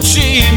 cheap